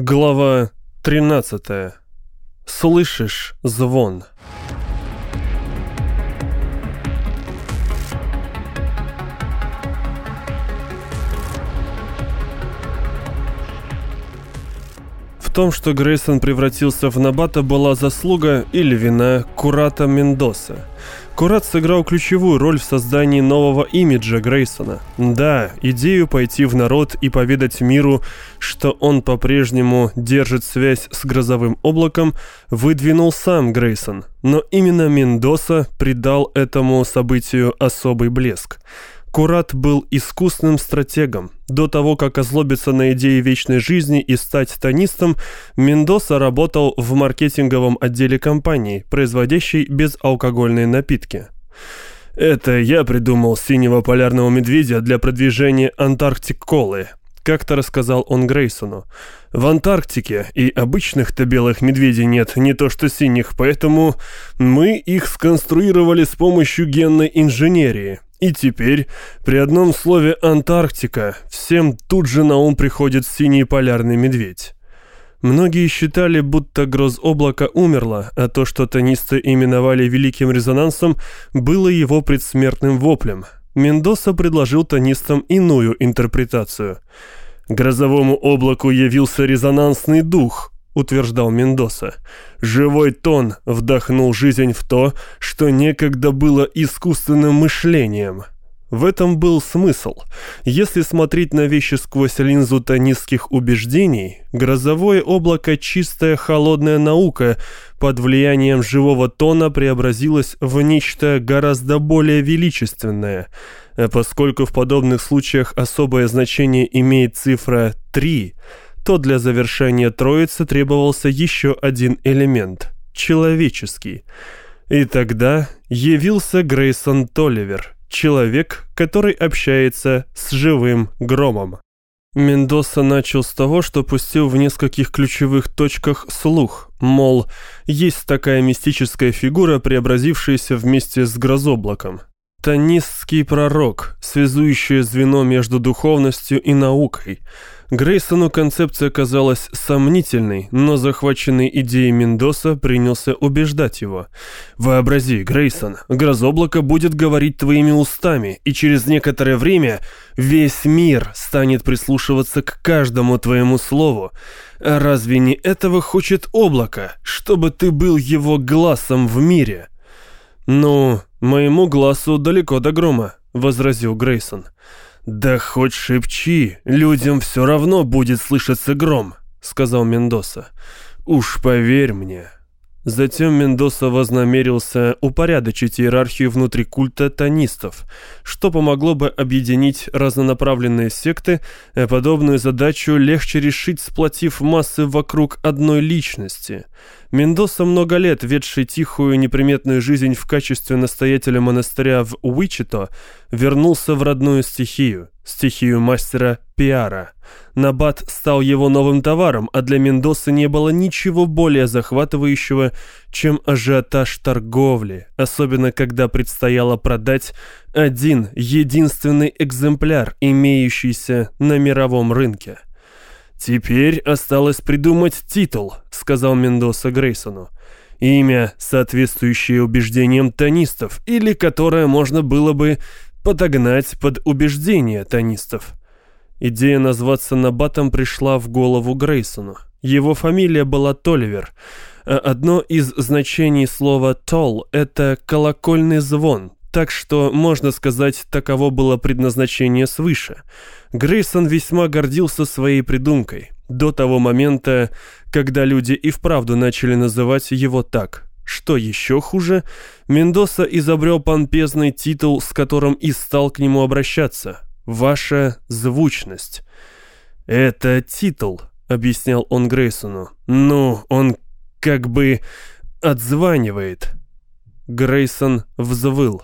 Глава 13. Слышишь звон? В том, что Грейсон превратился в Набата, была заслуга или вина Курата Мендоса – Курат сыграл ключевую роль в создании нового имиджа Грейсона. Да, идею пойти в народ и поведать миру, что он по-прежнему держит связь с грозовым облаком, выдвинул сам Грейсон. Но именно Мендоса придал этому событию особый блеск. Курат был искусным стратегом. До того, как озлобиться на идеи вечной жизни и стать тонистом, Мендоса работал в маркетинговом отделе компании, производящей безалкогольные напитки. «Это я придумал синего полярного медведя для продвижения Антарктик-колы», как-то рассказал он Грейсону. «В Антарктике и обычных-то белых медведей нет, не то что синих, поэтому мы их сконструировали с помощью генной инженерии. И теперь, при одном слове «Антарктика», всем тут же на ум приходит синий полярный медведь. Многие считали, будто грозоблако умерло, а то, что тонисты именовали великим резонансом, было его предсмертным воплем. Мендоса предложил тонистам иную интерпретацию. Грозовому облаку явился резонансный дух, утверждал Мендоса. Живой тон вдохнул жизнь в то, что некогда было искусственным мышлением. В этом был смысл. Если смотреть на вещи сквозь линзу тонистских убеждений, грозовое облако – чистая холодная наука, под влиянием живого тона преобразилось в нечто гораздо более величественное. А поскольку в подобных случаях особое значение имеет цифра 3 – то для завершения троицы требовался еще один элемент – человеческий. И тогда явился Грейсон Толливер, человек, который общается с живым громом. Мендоса начал с того, что пустил в нескольких ключевых точках слух, мол, есть такая мистическая фигура, преобразившаяся вместе с грозоблаком. Тонистский пророк, связующее звено между духовностью и наукой – Грейсону концепция казалась сомнительной, но захваченный идеей Мендоса принялся убеждать его. «Вообрази, Грейсон, грозоблако будет говорить твоими устами, и через некоторое время весь мир станет прислушиваться к каждому твоему слову. А разве не этого хочет облако, чтобы ты был его глазом в мире?» «Ну, моему глазу далеко до грома», — возразил Грейсон. «Грейсон». «Да хоть шепчи, людям все равно будет слышаться гром», — сказал Мендоса. «Уж поверь мне». Затем Мендоса вознамерился упорядочить иерархию внутри культа тонистов, что помогло бы объединить разнонаправленные секты, а подобную задачу легче решить, сплотив массы вокруг одной личности — Мендоса, много лет ведший тихую неприметную жизнь в качестве настоятеля монастыря в Уичито, вернулся в родную стихию, стихию мастера пиара. Набат стал его новым товаром, а для Мендоса не было ничего более захватывающего, чем ажиотаж торговли, особенно когда предстояло продать один единственный экземпляр, имеющийся на мировом рынке. «Теперь осталось придумать титул», — сказал Мендоса Грейсону. «Имя, соответствующее убеждениям тонистов, или которое можно было бы подогнать под убеждения тонистов». Идея назваться Набатом пришла в голову Грейсону. Его фамилия была Толивер. А одно из значений слова «тол» — это «колокольный звон», так что, можно сказать, таково было предназначение свыше — Грейсон весьма гордился своей придумкой, до того момента, когда люди и вправду начали называть его так. Что еще хуже, Мендоса изобрел помпезный титул, с которым и стал к нему обращаться. «Ваша звучность». «Это титул», — объяснял он Грейсону. «Ну, он как бы отзванивает». Грейсон взвыл.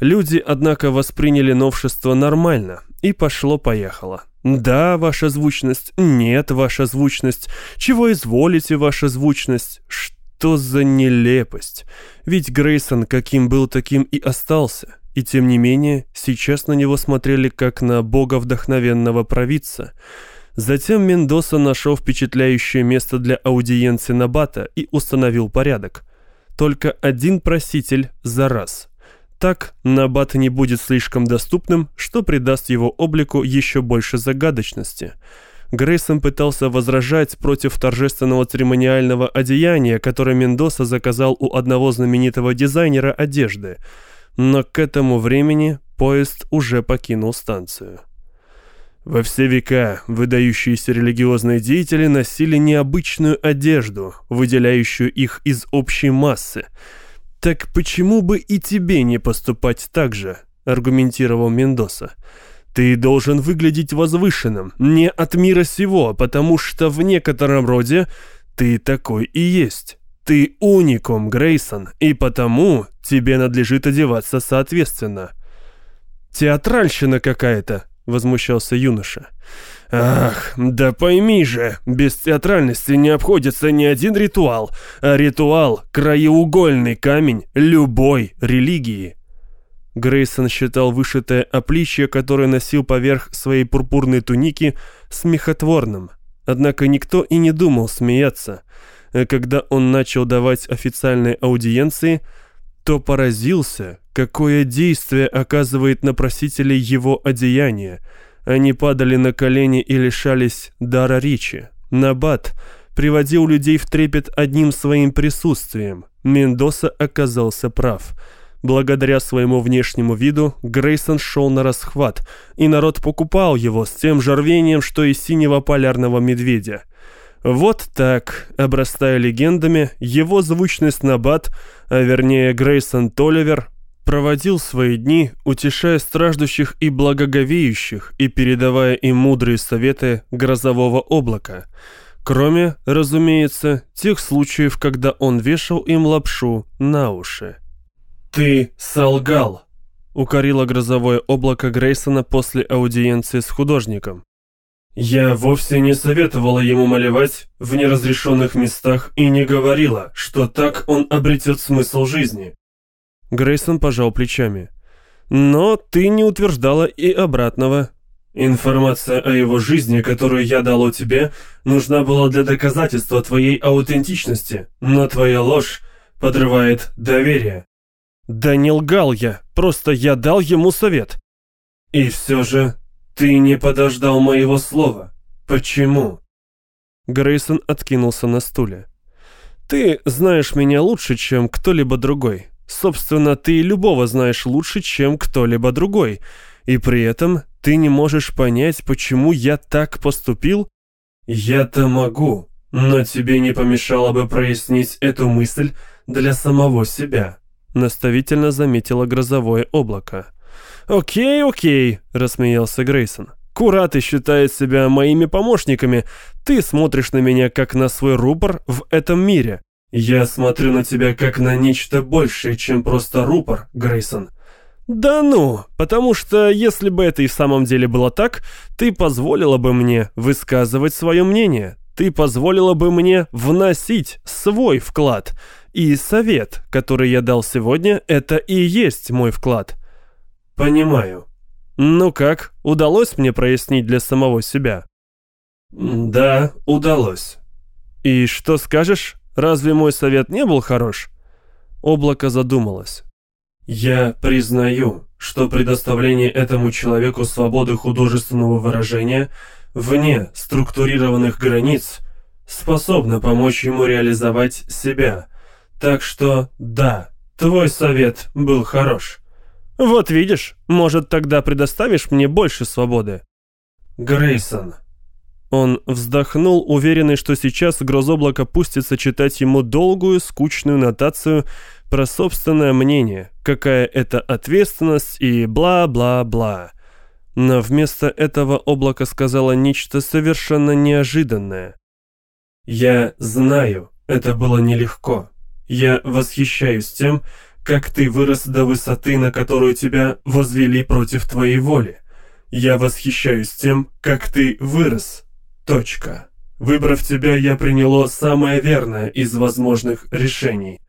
Люди, однако, восприняли новшество нормально, и пошло-поехало. «Да, ваша звучность. Нет, ваша звучность. Чего изволите, ваша звучность? Что за нелепость? Ведь Грейсон каким был, таким и остался. И тем не менее, сейчас на него смотрели как на бога вдохновенного провидца. Затем Мендоса нашел впечатляющее место для аудиенции Набата и установил порядок. Только один проситель за раз. Так Набат не будет слишком доступным, что придаст его облику еще больше загадочности. Грейсон пытался возражать против торжественного церемониального одеяния, которое Мендоса заказал у одного знаменитого дизайнера одежды. Но к этому времени поезд уже покинул станцию. Во все века выдающиеся религиозные деятели носили необычную одежду, выделяющую их из общей массы. «Так почему бы и тебе не поступать так же?» – аргументировал Мендоса. «Ты должен выглядеть возвышенным, не от мира сего, потому что в некотором роде ты такой и есть. Ты уникум, Грейсон, и потому тебе надлежит одеваться соответственно». «Театральщина какая-то», — возмущался юноша. «Ах, да пойми же, без театральности не обходится ни один ритуал, а ритуал — краеугольный камень любой религии». Грейсон считал вышитое опличье, которое носил поверх своей пурпурной туники, смехотворным. Однако никто и не думал смеяться. Когда он начал давать официальные аудиенции — то поразился, какое действие оказывает на просителей его одеяние. Они падали на колени и лишались дара речи. Набат приводил людей в трепет одним своим присутствием. Мендоса оказался прав. Благодаря своему внешнему виду Грейсон шел на расхват, и народ покупал его с тем же рвением, что и синего полярного медведя – вот так, обрастая легендами, его звучность Набат, а вернее Грейсон Толивер, проводил свои дни, утешая страждущих и благоговеющих и передавая им мудрые советы грозового облака. Кроме, разумеется, тех случаев, когда он вешал им лапшу на уши. «Ты солгал!» — укорило грозовое облако Грейсона после аудиенции с художником. Я вовсе не советовала ему малевать в неразрешенных местах и не говорила, что так он обретет смысл жизни. Грейсон пожал плечами. Но ты не утверждала и обратного. Информация о его жизни, которую я дал тебе, нужна была для доказательства твоей аутентичности, но твоя ложь подрывает доверие. Да не лгал я, просто я дал ему совет. И все же «Ты не подождал моего слова. Почему?» Грейсон откинулся на стуле. «Ты знаешь меня лучше, чем кто-либо другой. Собственно, ты любого знаешь лучше, чем кто-либо другой. И при этом ты не можешь понять, почему я так поступил?» «Я-то могу, но тебе не помешало бы прояснить эту мысль для самого себя», наставительно заметило грозовое облако. «Окей, окей», — рассмеялся Грейсон. «Кураты считают себя моими помощниками. Ты смотришь на меня как на свой рупор в этом мире». «Я смотрю на тебя как на нечто большее, чем просто рупор, Грейсон». «Да ну, потому что если бы это и в самом деле было так, ты позволила бы мне высказывать свое мнение, ты позволила бы мне вносить свой вклад, и совет, который я дал сегодня, это и есть мой вклад». «Понимаю». «Ну как, удалось мне прояснить для самого себя?» «Да, удалось». «И что скажешь? Разве мой совет не был хорош?» Облако задумалось. «Я признаю, что предоставление этому человеку свободы художественного выражения вне структурированных границ способно помочь ему реализовать себя. Так что да, твой совет был хорош». «Вот видишь, может, тогда предоставишь мне больше свободы?» «Грейсон». Он вздохнул, уверенный, что сейчас грозоблако пустится читать ему долгую, скучную нотацию про собственное мнение, какая это ответственность и бла-бла-бла. Но вместо этого облако сказала нечто совершенно неожиданное. «Я знаю, это было нелегко. Я восхищаюсь тем, как ты вырос до высоты, на которую тебя возвели против твоей воли. Я восхищаюсь тем, как ты вырос. Точка. Выбрав тебя, я приняло самое верное из возможных решений.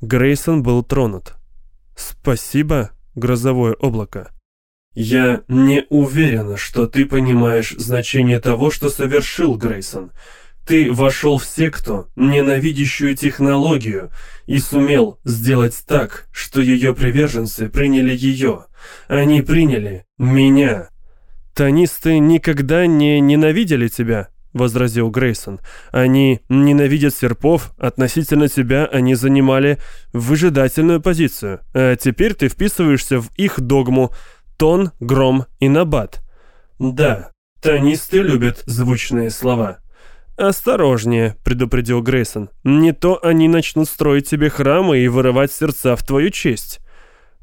Грейсон был тронут. «Спасибо, грозовое облако». «Я не уверена, что ты понимаешь значение того, что совершил Грейсон. Ты вошел в секту, ненавидящую технологию, и сумел сделать так, что ее приверженцы приняли ее. Они приняли меня». «Тонисты никогда не ненавидели тебя», — возразил Грейсон. «Они ненавидят серпов, относительно тебя они занимали выжидательную позицию. А теперь ты вписываешься в их догму — тон, гром и набат. Да, тонисты любят звучные слова. «Осторожнее», — предупредил Грейсон. «Не то они начнут строить тебе храмы и вырывать сердца в твою честь».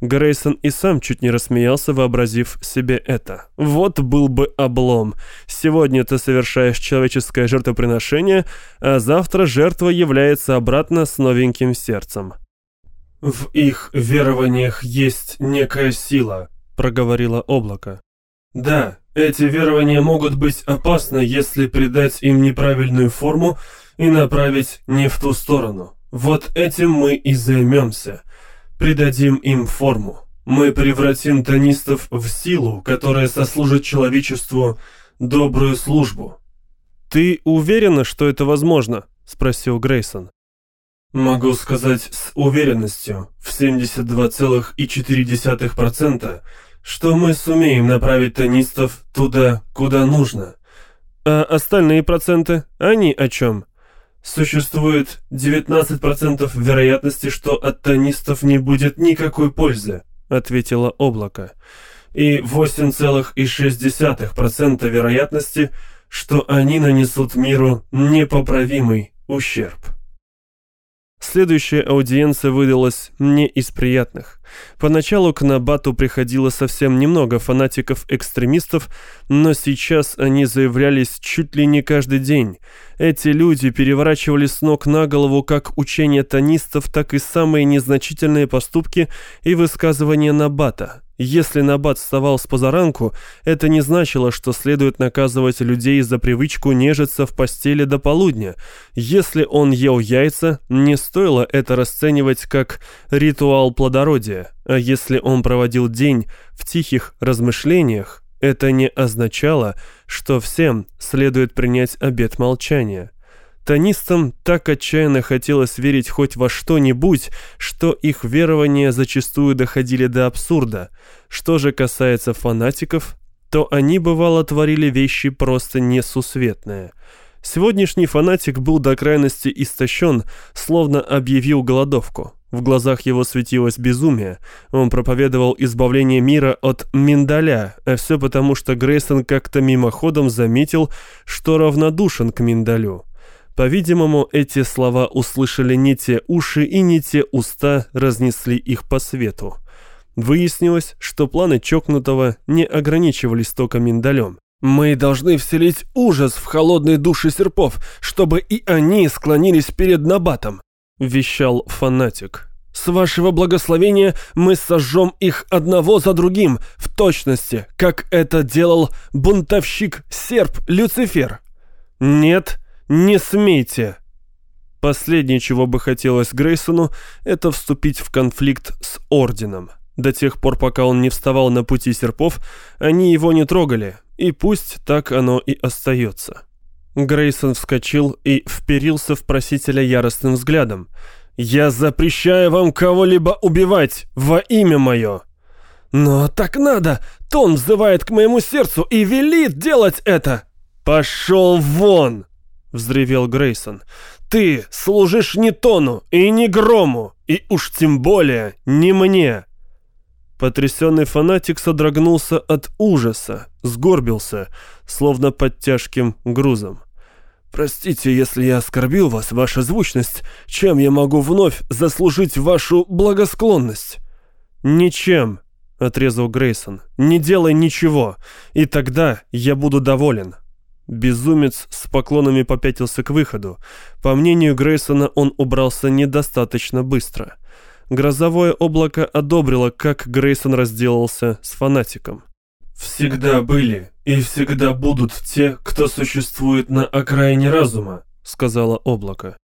Грейсон и сам чуть не рассмеялся, вообразив себе это. «Вот был бы облом. Сегодня ты совершаешь человеческое жертвоприношение, а завтра жертва является обратно с новеньким сердцем». «В их верованиях есть некая сила», — проговорило облако. «Да, эти верования могут быть опасны, если придать им неправильную форму и направить не в ту сторону. Вот этим мы и займемся. Придадим им форму. Мы превратим тонистов в силу, которая сослужит человечеству добрую службу». «Ты уверена, что это возможно?» — спросил Грейсон. Могу сказать с уверенностью, в 72,4%, что мы сумеем направить тонистов туда, куда нужно. А остальные проценты, они о чем? Существует 19% вероятности, что от тонистов не будет никакой пользы, ответило облако. И 8,6% вероятности, что они нанесут миру непоправимый ущерб. Следующая аудиенция выдалась не из приятных. Поначалу к Набату приходило совсем немного фанатиков-экстремистов, но сейчас они заявлялись чуть ли не каждый день. Эти люди переворачивали с ног на голову как учения тонистов, так и самые незначительные поступки и высказывания Набата. Если Набат вставал с позаранку, это не значило, что следует наказывать людей за привычку нежиться в постели до полудня. Если он ел яйца, не стоило это расценивать как ритуал плодородия. А если он проводил день в тихих размышлениях, это не означало, что всем следует принять обет молчания. Тонистам так отчаянно хотелось верить хоть во что-нибудь, что их верования зачастую доходили до абсурда. Что же касается фанатиков, то они, бывало, творили вещи просто несусветные. Сегодняшний фанатик был до крайности истощен, словно объявил голодовку. В глазах его светилось безумие. Он проповедовал избавление мира от миндаля, а все потому, что Грейсон как-то мимоходом заметил, что равнодушен к миндалю. По-видимому, эти слова услышали не те уши и не те уста разнесли их по свету. Выяснилось, что планы чокнутого не ограничивались только миндалем. «Мы должны вселить ужас в холодные души серпов, чтобы и они склонились перед Набатом», — вещал фанатик. «С вашего благословения мы сожжем их одного за другим, в точности, как это делал бунтовщик-серп Люцифер». «Нет», «Не смейте!» Последнее, чего бы хотелось Грейсону, это вступить в конфликт с Орденом. До тех пор, пока он не вставал на пути серпов, они его не трогали, и пусть так оно и остается. Грейсон вскочил и вперился в просителя яростным взглядом. «Я запрещаю вам кого-либо убивать во имя мое!» «Но так надо! Тон взывает к моему сердцу и велит делать это!» «Пошел вон!» Взревел Грейсон. «Ты служишь не Тону и не Грому, и уж тем более не мне!» Потрясенный фанатик содрогнулся от ужаса, сгорбился, словно под тяжким грузом. «Простите, если я оскорбил вас, ваша звучность. Чем я могу вновь заслужить вашу благосклонность?» «Ничем», — отрезал Грейсон. «Не делай ничего, и тогда я буду доволен». Безумец с поклонами попятился к выходу. По мнению Грейсона, он убрался недостаточно быстро. Грозовое облако одобрило, как Грейсон разделался с фанатиком. «Всегда были и всегда будут те, кто существует на окраине разума», — сказала облако.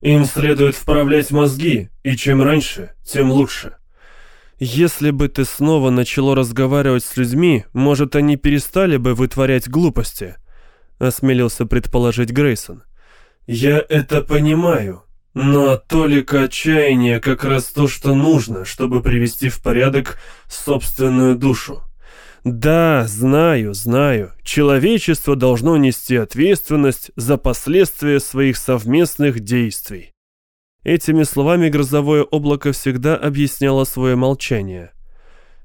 «Им следует вправлять мозги, и чем раньше, тем лучше. Если бы ты снова начало разговаривать с людьми, может, они перестали бы вытворять глупости», — осмелился предположить Грейсон. «Я это понимаю, но толика отчаяния как раз то, что нужно, чтобы привести в порядок собственную душу. Да, знаю, знаю, человечество должно нести ответственность за последствия своих совместных действий. Этими словами грозовое облако всегда объясняло свое молчание.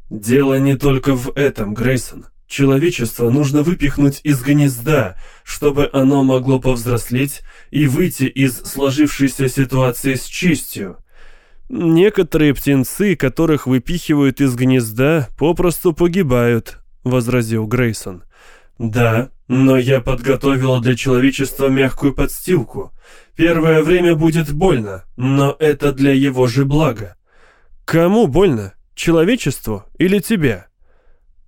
«Дело не только в этом, Грейсон. Человечество нужно выпихнуть из гнезда, чтобы оно могло повзрослеть и выйти из сложившейся ситуации с честью. Некоторые птенцы, которых выпихивают из гнезда, попросту погибают», — возразил Грейсон. «Да, но я подготовила для человечества мягкую подстилку. Первое время будет больно, но это для его же блага». «Кому больно? Человечеству или тебе?»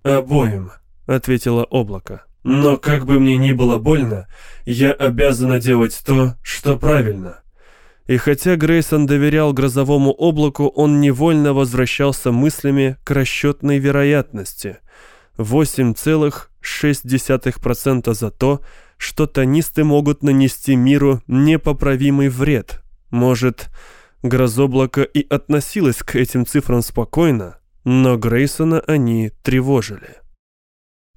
«Обоим», — ответило облако. «Но как бы мне ни было больно, я обязана делать то, что правильно». И хотя Грейсон доверял грозовому облаку, он невольно возвращался мыслями к расчетной вероятности. 8,6% за то, что тонисты могут нанести миру непоправимый вред. Может, грозоблако и относилось к этим цифрам спокойно, но Грейсона они тревожили.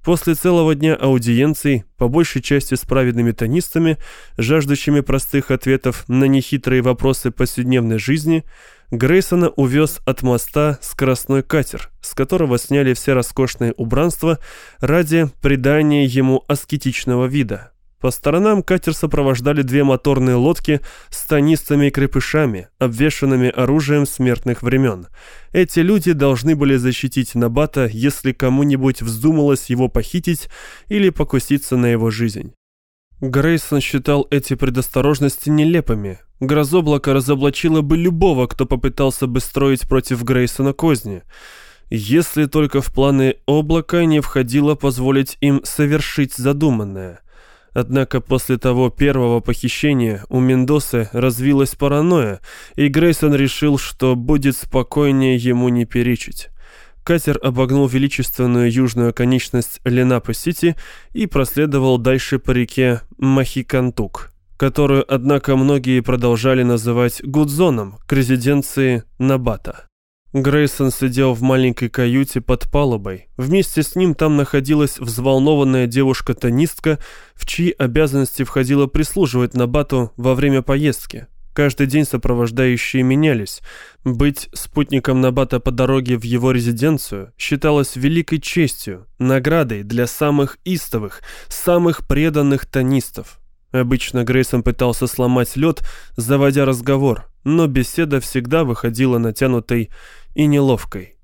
После целого дня аудиенций, по большей части с праведными тонистами, жаждущими простых ответов на нехитрые вопросы повседневной жизни, Грейсона увез от моста скоростной катер, с которого сняли все роскошные убранства ради придания ему аскетичного вида. По сторонам катер сопровождали две моторные лодки с тонистыми крепышами, обвешанными оружием смертных времен. Эти люди должны были защитить Набата, если кому-нибудь вздумалось его похитить или покуситься на его жизнь. Грейсон считал эти предосторожности нелепыми. Грозоблако разоблачило бы любого, кто попытался бы строить против Грейсона козни. Если только в планы облака не входило позволить им совершить задуманное. Однако после того первого похищения у Мендосы развилась паранойя, и Грейсон решил, что будет спокойнее ему не перечить. Катер обогнул величественную южную конечность Ленапа-Сити и проследовал дальше по реке Махикантук, которую, однако, многие продолжали называть Гудзоном к резиденции Набата. Грейсон сидел в маленькой каюте под палубой. Вместе с ним там находилась взволнованная девушка-тонистка, в чьи обязанности входило прислуживать Набату во время поездки. Каждый день сопровождающие менялись. Быть спутником Набата по дороге в его резиденцию считалось великой честью, наградой для самых истовых, самых преданных тонистов. Обычно Грейсон пытался сломать лед, заводя разговор, но беседа всегда выходила натянутой и неловкой.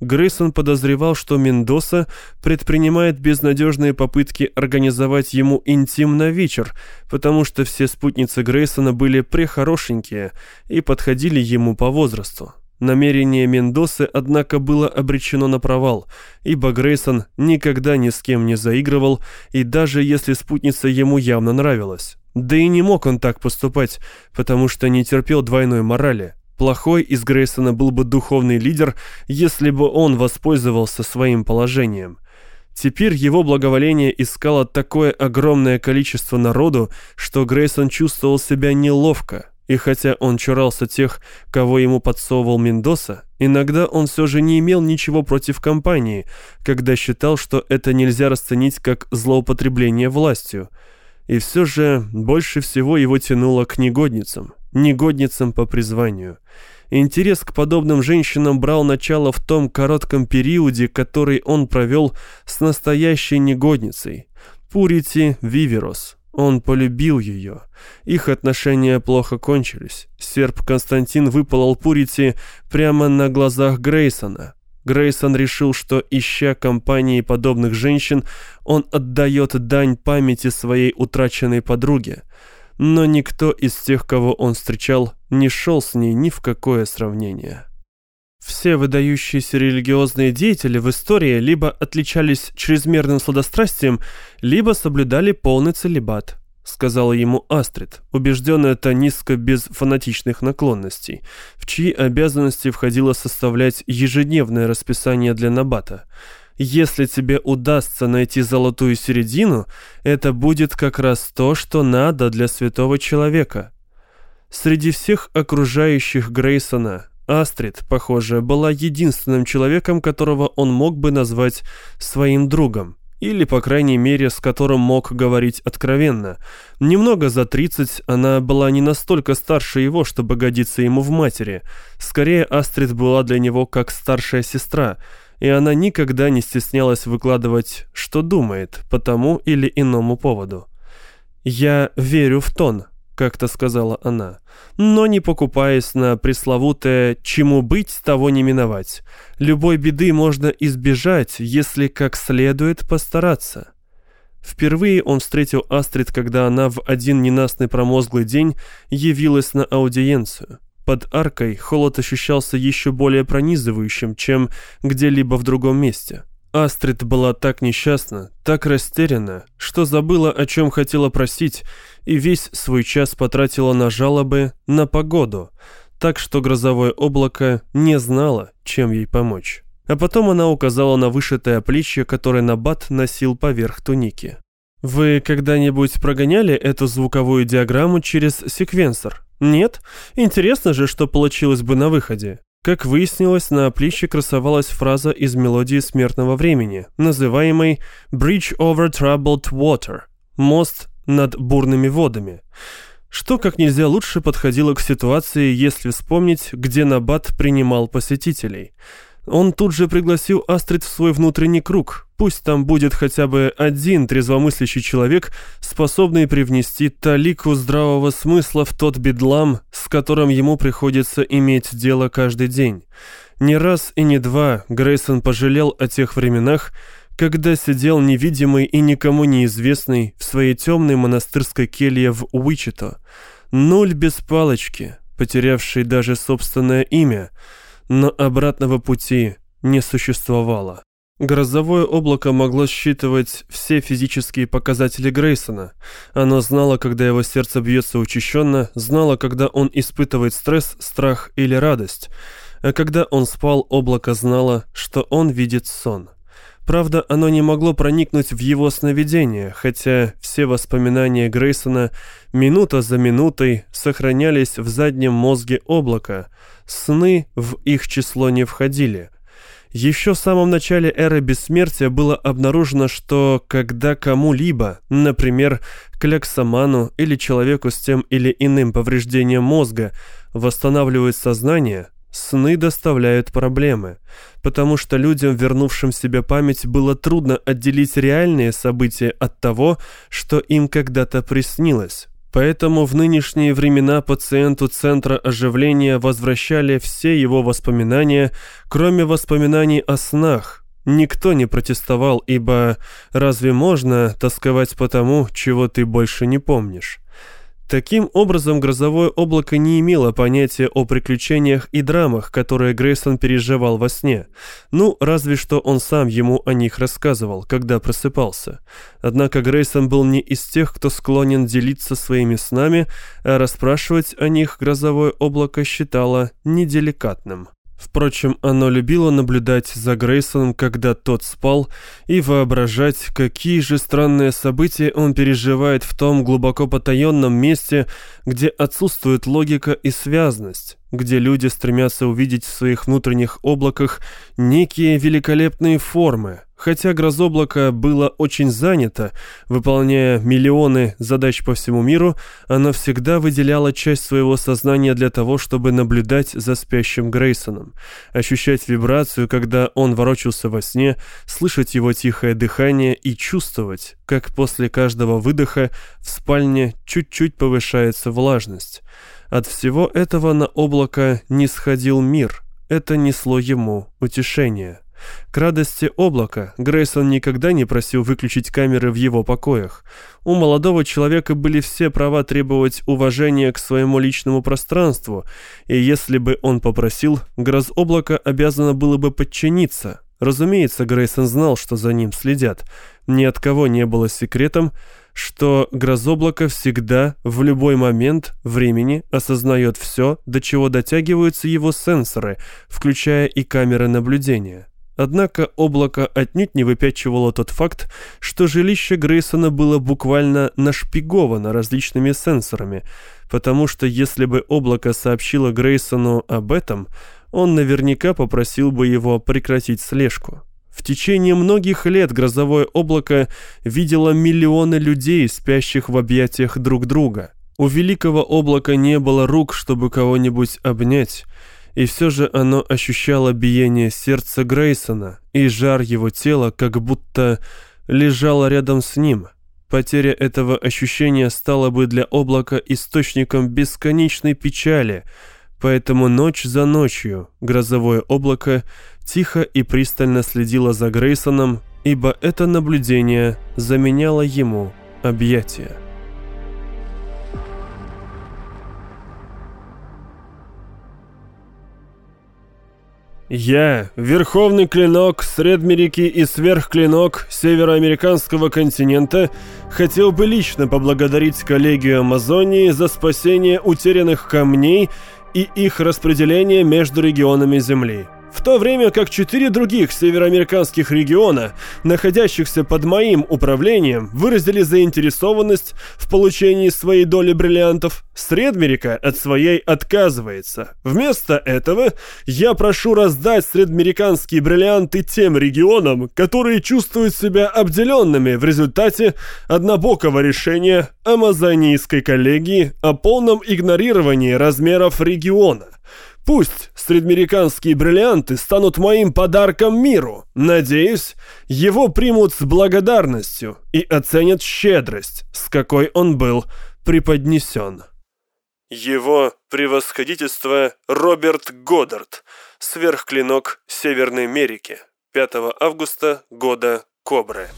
Грейсон подозревал, что Мендоса предпринимает безнадежные попытки организовать интим интимный вечер, потому что все спутницы Грейсона были прехорошенькие и подходили ему по возрасту. Намерение Мендосы, однако, было обречено на провал, ибо Грейсон никогда ни с кем не заигрывал, и даже если спутница ему явно нравилась. Да и не мог он так поступать, потому что не терпел двойной морали. Плохой из Грейсона был бы духовный лидер, если бы он воспользовался своим положением. Теперь его благоволение искало такое огромное количество народу, что Грейсон чувствовал себя неловко. И хотя он чурался тех, кого ему подсовывал Мендоса, иногда он все же не имел ничего против компании, когда считал, что это нельзя расценить как злоупотребление властью. И все же больше всего его тянуло к негодницам негодницам по призванию. Интерес к подобным женщинам брал начало в том коротком периоде, который он провел с настоящей негодницей, Пурити Виверос. Он полюбил ее. Их отношения плохо кончились. Серб Константин выпалол Пурити прямо на глазах Грейсона. Грейсон решил, что, ища компании подобных женщин, он отдает дань памяти своей утраченной подруге но никто из тех, кого он встречал, не шел с ней ни в какое сравнение. Все выдающиеся религиозные деятели в истории либо отличались чрезмерным сладострастием, либо соблюдали полный целебат. — сказала ему Астрид, убежденная Таниско без фанатичных наклонностей, в чьи обязанности входило составлять ежедневное расписание для Набата. «Если тебе удастся найти золотую середину, это будет как раз то, что надо для святого человека». Среди всех окружающих Грейсона Астрид, похоже, была единственным человеком, которого он мог бы назвать своим другом или, по крайней мере, с которым мог говорить откровенно. Немного за 30 она была не настолько старше его, чтобы годиться ему в матери. Скорее, Астрид была для него как старшая сестра, и она никогда не стеснялась выкладывать, что думает, по тому или иному поводу. «Я верю в тон», — как-то сказала она но не покупаясь на пресловутое «чему быть, того не миновать». Любой беды можно избежать, если как следует постараться. Впервые он встретил Астрид, когда она в один ненастный промозглый день явилась на аудиенцию. Под аркой холод ощущался еще более пронизывающим, чем где-либо в другом месте. Астрид была так несчастна, так растеряна, что забыла, о чем хотела просить, и весь свой час потратила на жалобы на погоду, так что грозовое облако не знало, чем ей помочь. А потом она указала на вышитое плечье, которое Набат носил поверх туники. «Вы когда-нибудь прогоняли эту звуковую диаграмму через секвенсор? Нет? Интересно же, что получилось бы на выходе. Как выяснилось, на плече красовалась фраза из мелодии смертного времени, называемой «Bridge over troubled water» — «Мост над бурными водами», что как нельзя лучше подходило к ситуации, если вспомнить, где Набат принимал посетителей — он тут же пригласил Астрид в свой внутренний круг. Пусть там будет хотя бы один трезвомыслящий человек, способный привнести талику здравого смысла в тот бедлам, с которым ему приходится иметь дело каждый день. Не раз и не два Грейсон пожалел о тех временах, когда сидел невидимый и никому неизвестный в своей темной монастырской келье в Уичито. Нуль без палочки, потерявший даже собственное имя — но обратного пути не существовало. Грозовое облако могло считывать все физические показатели Грейсона. Оно знало, когда его сердце бьется учащенно, знало, когда он испытывает стресс, страх или радость. А когда он спал, облако знало, что он видит сон. Правда, оно не могло проникнуть в его сновидение, хотя все воспоминания Грейсона минута за минутой сохранялись в заднем мозге облака – Сны в их число не входили. Еще в самом начале эры бессмертия было обнаружено, что когда кому-либо, например, кляксоману или человеку с тем или иным повреждением мозга, восстанавливают сознание, сны доставляют проблемы, потому что людям, вернувшим себе память, было трудно отделить реальные события от того, что им когда-то приснилось. Поэтому в нынешние времена пациенту Центра оживления возвращали все его воспоминания, кроме воспоминаний о снах. Никто не протестовал, ибо разве можно тосковать по тому, чего ты больше не помнишь? Таким образом, грозовое облако не имело понятия о приключениях и драмах, которые Грейсон переживал во сне. Ну, разве что он сам ему о них рассказывал, когда просыпался. Однако Грейсон был не из тех, кто склонен делиться своими снами, а расспрашивать о них грозовое облако считало неделикатным. Впрочем, оно любило наблюдать за Грейсоном, когда тот спал, и воображать, какие же странные события он переживает в том глубоко потаенном месте, где отсутствует логика и связность где люди стремятся увидеть в своих внутренних облаках некие великолепные формы, хотя грозоблако было очень занято, выполняя миллионы задач по всему миру, оно всегда выделяло часть своего сознания для того, чтобы наблюдать за спящим Грейсоном, ощущать вибрацию, когда он ворочался во сне, слышать его тихое дыхание и чувствовать, как после каждого выдоха в спальне чуть-чуть повышается влажность. От всего этого на облако не сходил мир. Это несло ему утешение. К радости облака Грейсон никогда не просил выключить камеры в его покоях. У молодого человека были все права требовать уважения к своему личному пространству, и если бы он попросил, грозоблако обязано было бы подчиниться. Разумеется, Грейсон знал, что за ним следят. Ни от кого не было секретом, что грозоблако всегда, в любой момент времени осознает все, до чего дотягиваются его сенсоры, включая и камеры наблюдения. Однако облако отнюдь не выпячивало тот факт, что жилище Грейсона было буквально нашпиговано различными сенсорами, потому что если бы облако сообщило Грейсону об этом, он наверняка попросил бы его прекратить слежку. В течение многих лет грозовое облако видело миллионы людей, спящих в объятиях друг друга. У великого облака не было рук, чтобы кого-нибудь обнять, и все же оно ощущало биение сердца Грейсона и жар его тела, как будто лежало рядом с ним. Потеря этого ощущения стала бы для облака источником бесконечной печали, поэтому ночь за ночью грозовое облако тихо и пристально следило за Грейсоном, ибо это наблюдение заменяло ему объятия. Я, Верховный Клинок, Средмерики и Сверхклинок Североамериканского континента, хотел бы лично поблагодарить коллегию Амазонии за спасение утерянных камней и их распределение между регионами Земли в то время как четыре других североамериканских региона, находящихся под моим управлением, выразили заинтересованность в получении своей доли бриллиантов, Средмерика от своей отказывается. Вместо этого я прошу раздать средмериканские бриллианты тем регионам, которые чувствуют себя обделенными в результате однобокого решения Амазонийской коллегии о полном игнорировании размеров региона. Пусть средмериканские бриллианты станут моим подарком миру. Надеюсь, его примут с благодарностью и оценят щедрость, с какой он был преподнесен. Его превосходительство Роберт Годдард, сверхклинок Северной Америки, 5 августа года Кобры.